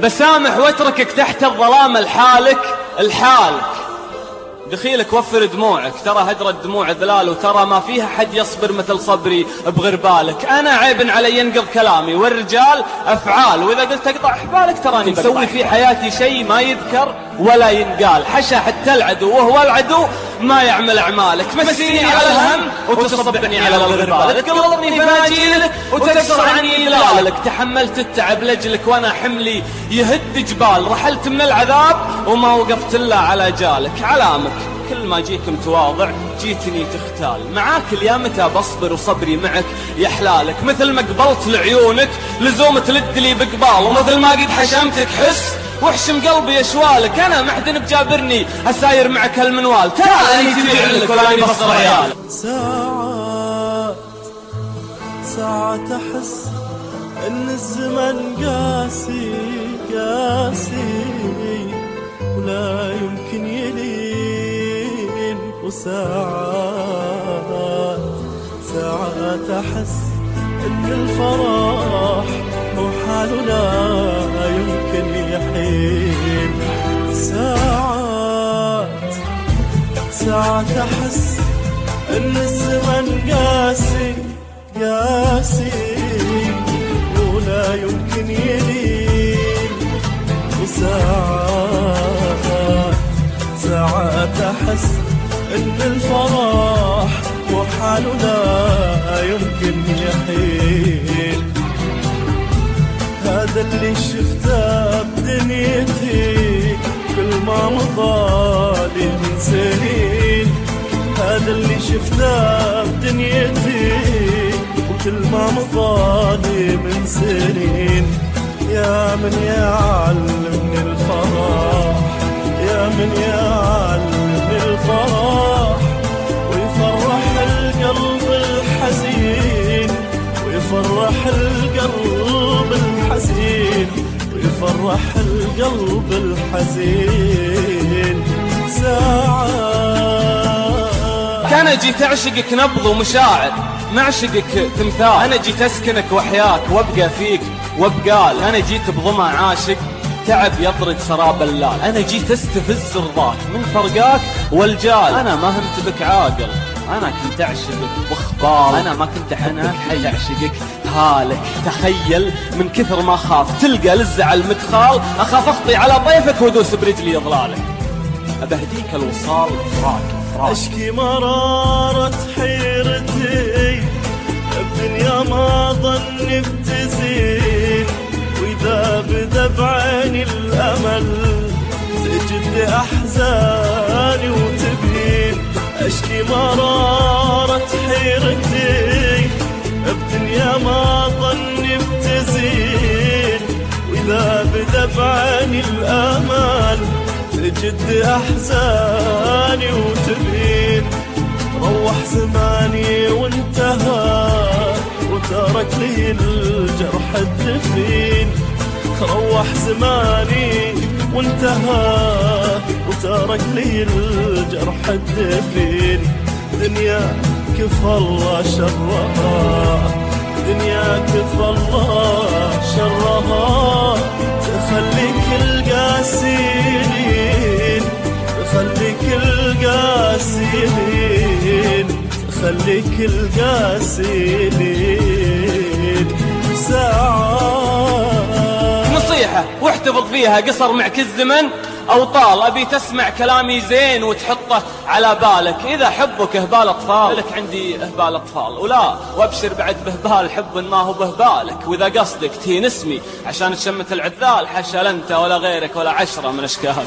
بسامح واتركك تحت الظلام الحالك الحالك دخيلك وفر دموعك ترى هدر الدموع ذلال وترى ما فيها حد يصبر مثل صبري بغربالك أنا عيب علي ينقض كلامي. والرجال أفعال وإذا قلت أقطع حبالك تراني مسوي في حياتي شيء ما يذكر ولا ينقال. حشا حتى العدو وهو العدو ما يعمل أعمالك. تمسيني على الهم. وتصبحني على الغربال تقلبني فناجيلك وتكسر عني دلالك تحملت التعب لجلك وأنا حملي يهد جبال. رحلت من العذاب وما وقفت إلا على جالك. علامك. كل ما جيك متواضع جيتني تختال. معاك اليا متى بصبر وصبري معك يا حلالك. مثل ما قبلت لعيونك لزوم تلد لي بقبال. ومثل ما قد حشمتك حس واحشم قلبي اشوالك أنا محدن بجابرني اساير معك هالمنوال. ترى اني تبيع لك ولا اني بصر عيال ساعات ساعات أحس إن الزمن قاسي قاسي ولا يمكن يلين. وساعات ساعات أحس إن الفرح ساعات أحس إن الزمن قاسي قاسي. ولا يمكن يلين وساعات ساعات أحس إن الفرح وحاله لا يمكن يحين هذا اللي شفته بدنيتي كل ما مضى من سنين. هذا اللي شفته بدنيتي وكل ما مضى من سنين. يا من يعلمني الفرح يا من يعلمني الفرح. ويفرح القلب الحزين ويفرح القلب الحزين ويفرح القلب الحزين. ساعات كان جيت أعشقك نبض ومشاعر معشقك تمثال. أنا جيت أسكنك وحياك وأبقى فيك وأبقال. أنا جيت بضمع عاشق تعب يطرد سراب اللال. أنا جيت أستفز رضاك من فرقاك والجال. أنا ما همت بك عاقل أنا كنت أعشقك واخبار أنا ما كنت أحبك حي. أعشقك هالك. تخيل من كثر ما خاف تلقى للزعل مدخال أخاف أخطي على ضيفك وأدوس برجلي اضلالك أبهديك الوصال فراق أشكي مرارة حيرتي الدنيا ما ظني بتزين وإذا بدا بعيني الأمل تجد احزاني وتبين. أشكي مرارة حيرتي الدنيا ما ظني بتزين وإذا بدا بعيني الأمل تجد احزاني روح زماني وانتهى وترك لي الجرح الدفين. روح زماني وانتهى وترك لي الجرح الدفين. دنيا كفى الله شرها دنيا كفى الله شرها. تخليك القاسيين تخليك القاسيين. تخليك القاسيين. ساعات. نصيحة واحتفظ فيها قصر معك الزمن أو طال. أبي تسمع كلامي زين وتحطه على بالك. إذا حبك إهبال أطفال. لك عندي إهبال أطفال. ولا وأبشر بعد بهبال حب ما هو بهبالك وإذا قصدك تهين اسمي عشان تشمت العذال حاشا لا أنت ولا غيرك ولا عشرة من أشكالك.